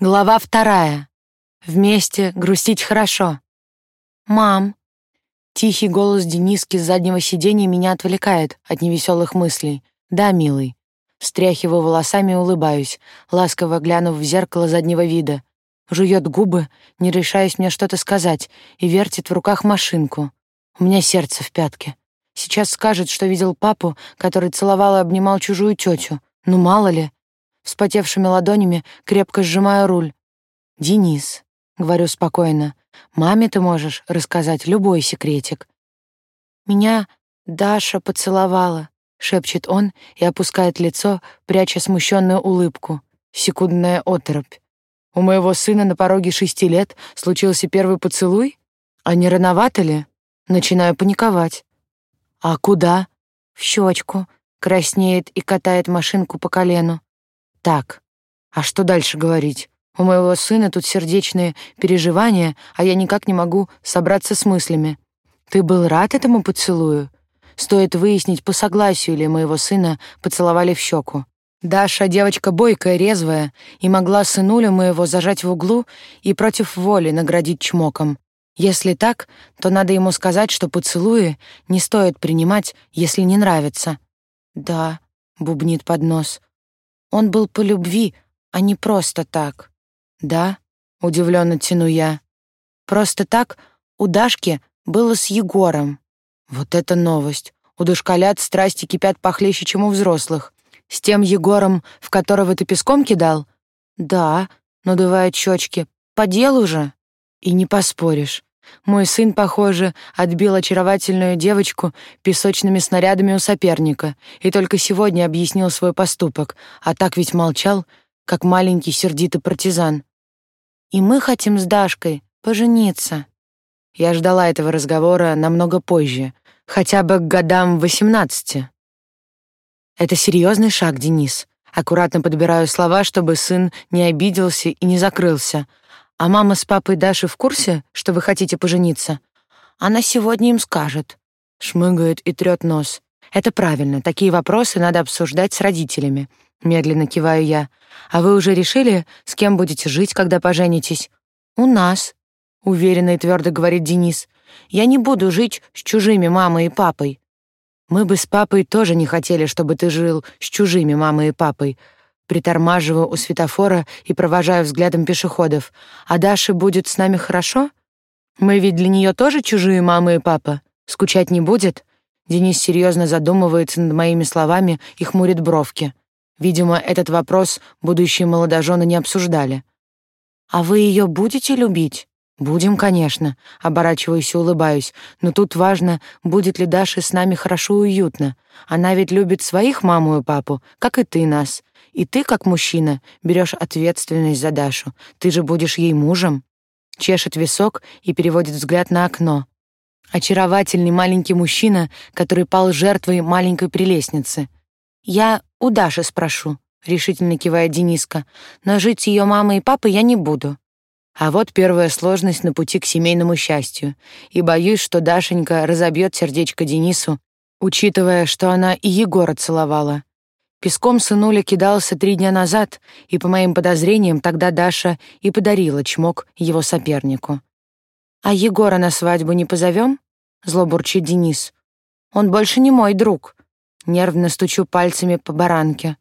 Глава вторая. Вместе грустить хорошо. «Мам!» Тихий голос Дениски с заднего сиденья меня отвлекает от невеселых мыслей. «Да, милый». Встряхиваю волосами и улыбаюсь, ласково глянув в зеркало заднего вида. Жует губы, не решаясь мне что-то сказать, и вертит в руках машинку. У меня сердце в пятке. Сейчас скажет, что видел папу, который целовал и обнимал чужую тетю. Ну, мало ли вспотевшими ладонями крепко сжимаю руль. «Денис», — говорю спокойно, — «маме ты можешь рассказать любой секретик». «Меня Даша поцеловала», — шепчет он и опускает лицо, пряча смущенную улыбку. Секундная оторопь. «У моего сына на пороге шести лет случился первый поцелуй? А не рановато ли?» Начинаю паниковать. «А куда?» «В щечку», — краснеет и катает машинку по колену. Так, а что дальше говорить? У моего сына тут сердечные переживания, а я никак не могу собраться с мыслями. Ты был рад этому поцелую? Стоит выяснить, по согласию ли моего сына поцеловали в щеку. Даша девочка бойкая, резвая, и могла сынулю моего зажать в углу и против воли наградить чмоком. Если так, то надо ему сказать, что поцелуи не стоит принимать, если не нравится. «Да», — бубнит под нос, он был по любви, а не просто так. Да? Удивленно тяну я. Просто так у Дашки было с Егором. Вот это новость. У дошколят страсти кипят похлеще, чем у взрослых. С тем Егором, в которого ты песком кидал? Да, надувает щечки. По делу же. И не поспоришь. Мой сын, похоже, отбил очаровательную девочку песочными снарядами у соперника и только сегодня объяснил свой поступок, а так ведь молчал, как маленький сердитый партизан. И мы хотим с Дашкой пожениться. Я ждала этого разговора намного позже, хотя бы к годам восемнадцати. Это серьезный шаг, Денис. Аккуратно подбираю слова, чтобы сын не обиделся и не закрылся — а мама с папой Даши в курсе, что вы хотите пожениться? Она сегодня им скажет. Шмыгает и трёт нос. Это правильно, такие вопросы надо обсуждать с родителями. Медленно киваю я. А вы уже решили, с кем будете жить, когда поженитесь? У нас, уверенно и твердо говорит Денис. Я не буду жить с чужими мамой и папой. Мы бы с папой тоже не хотели, чтобы ты жил с чужими мамой и папой, Притормаживаю у светофора и провожаю взглядом пешеходов. А Даше будет с нами хорошо? Мы ведь для нее тоже чужие мама и папа. Скучать не будет? Денис серьезно задумывается над моими словами и хмурит бровки. Видимо, этот вопрос будущие молодожены не обсуждали. А вы ее будете любить? Будем, конечно, оборачиваюсь и улыбаюсь. Но тут важно, будет ли Даше с нами хорошо и уютно. Она ведь любит своих маму и папу, как и ты нас. И ты, как мужчина, берешь ответственность за Дашу. Ты же будешь ей мужем. Чешет висок и переводит взгляд на окно. Очаровательный маленький мужчина, который пал жертвой маленькой прелестницы. Я у Даши спрошу, решительно кивает Дениска. Но жить с ее мамой и папой я не буду. А вот первая сложность на пути к семейному счастью. И боюсь, что Дашенька разобьет сердечко Денису, учитывая, что она и Егора целовала. Песком сынуля кидался три дня назад, и, по моим подозрениям, тогда Даша и подарила чмок его сопернику. «А Егора на свадьбу не позовем?» — зло Денис. «Он больше не мой друг». Нервно стучу пальцами по баранке.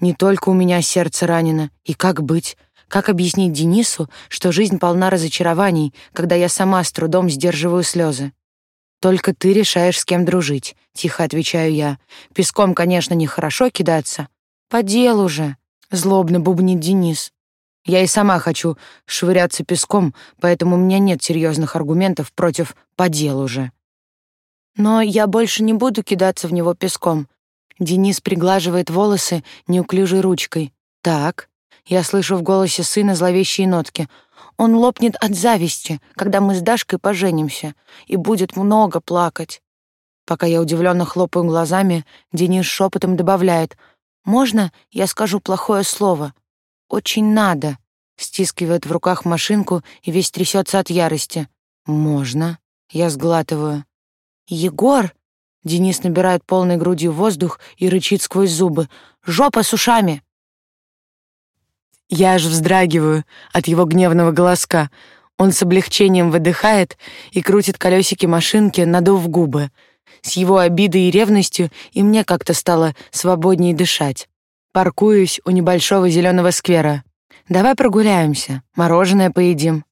Не только у меня сердце ранено. И как быть? Как объяснить Денису, что жизнь полна разочарований, когда я сама с трудом сдерживаю слезы? «Только ты решаешь, с кем дружить», — тихо отвечаю я. «Песком, конечно, нехорошо кидаться». «По делу же», — злобно бубнит Денис. «Я и сама хочу швыряться песком, поэтому у меня нет серьезных аргументов против «по делу же». Но я больше не буду кидаться в него песком. Денис приглаживает волосы неуклюжей ручкой. «Так». Я слышу в голосе сына зловещие нотки — он лопнет от зависти, когда мы с Дашкой поженимся, и будет много плакать. Пока я удивленно хлопаю глазами, Денис шепотом добавляет «Можно я скажу плохое слово? Очень надо», стискивает в руках машинку и весь трясется от ярости. «Можно?» Я сглатываю. «Егор!» Денис набирает полной грудью воздух и рычит сквозь зубы. «Жопа с ушами!» Я аж вздрагиваю от его гневного голоска. Он с облегчением выдыхает и крутит колесики машинки, надув губы. С его обидой и ревностью и мне как-то стало свободнее дышать. Паркуюсь у небольшого зеленого сквера. Давай прогуляемся, мороженое поедим.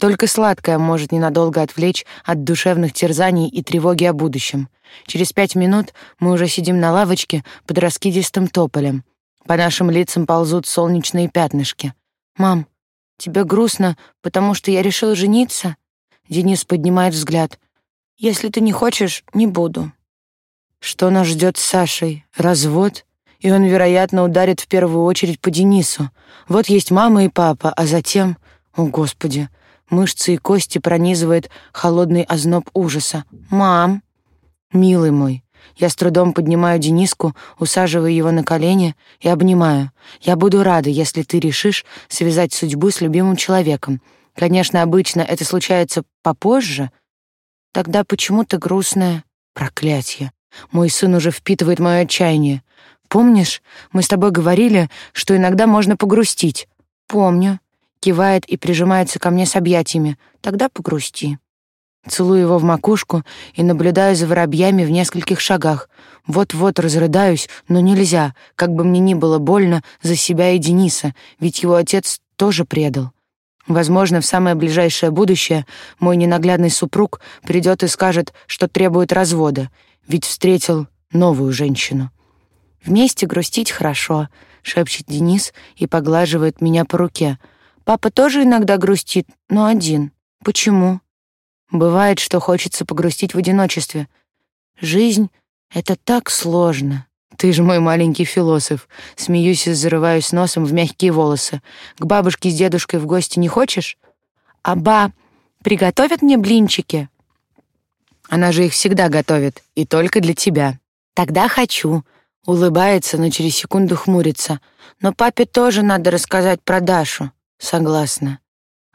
Только сладкое может ненадолго отвлечь от душевных терзаний и тревоги о будущем. Через пять минут мы уже сидим на лавочке под раскидистым тополем. По нашим лицам ползут солнечные пятнышки. «Мам, тебе грустно, потому что я решил жениться?» Денис поднимает взгляд. «Если ты не хочешь, не буду». Что нас ждет с Сашей? Развод? И он, вероятно, ударит в первую очередь по Денису. Вот есть мама и папа, а затем... О, Господи! Мышцы и кости пронизывает холодный озноб ужаса. «Мам!» «Милый мой!» Я с трудом поднимаю Дениску, усаживаю его на колени и обнимаю. «Я буду рада, если ты решишь связать судьбу с любимым человеком. Конечно, обычно это случается попозже. Тогда почему ты грустная?» «Проклятье! Мой сын уже впитывает мое отчаяние. Помнишь, мы с тобой говорили, что иногда можно погрустить?» «Помню кивает и прижимается ко мне с объятиями. Тогда погрусти. Целую его в макушку и наблюдаю за воробьями в нескольких шагах. Вот-вот разрыдаюсь, но нельзя, как бы мне ни было больно за себя и Дениса, ведь его отец тоже предал. Возможно, в самое ближайшее будущее мой ненаглядный супруг придет и скажет, что требует развода, ведь встретил новую женщину. «Вместе грустить хорошо», — шепчет Денис и поглаживает меня по руке — Папа тоже иногда грустит, но один. Почему? Бывает, что хочется погрустить в одиночестве. Жизнь — это так сложно. Ты же мой маленький философ. Смеюсь и зарываюсь носом в мягкие волосы. К бабушке с дедушкой в гости не хочешь? А ба, приготовят мне блинчики? Она же их всегда готовит, и только для тебя. Тогда хочу. Улыбается, но через секунду хмурится. Но папе тоже надо рассказать про Дашу. Согласна.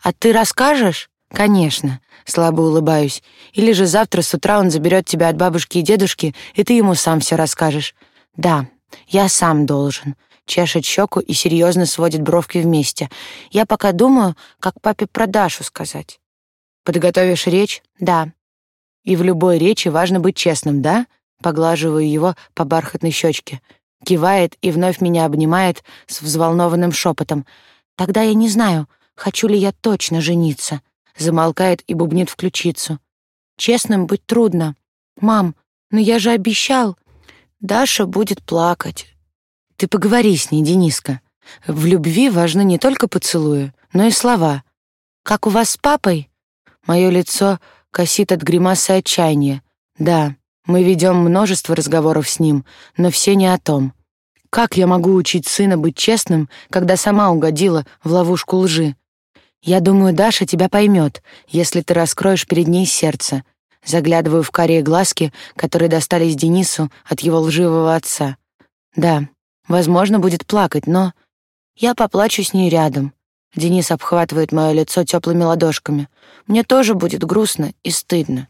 А ты расскажешь? Конечно, слабо улыбаюсь. Или же завтра с утра он заберет тебя от бабушки и дедушки, и ты ему сам все расскажешь. Да, я сам должен. Чешет щеку и серьезно сводит бровки вместе. Я пока думаю, как папе про Дашу сказать. Подготовишь речь? Да. И в любой речи важно быть честным, да? Поглаживаю его по бархатной щечке. Кивает и вновь меня обнимает с взволнованным шепотом. Тогда я не знаю, хочу ли я точно жениться. Замолкает и бубнит в ключицу. Честным быть трудно. Мам, но я же обещал. Даша будет плакать. Ты поговори с ней, Дениска. В любви важны не только поцелуи, но и слова. Как у вас с папой? Мое лицо косит от гримасы отчаяния. Да, мы ведем множество разговоров с ним, но все не о том. Как я могу учить сына быть честным, когда сама угодила в ловушку лжи? Я думаю, Даша тебя поймет, если ты раскроешь перед ней сердце. Заглядываю в карие глазки, которые достались Денису от его лживого отца. Да, возможно, будет плакать, но я поплачу с ней рядом. Денис обхватывает мое лицо теплыми ладошками. Мне тоже будет грустно и стыдно.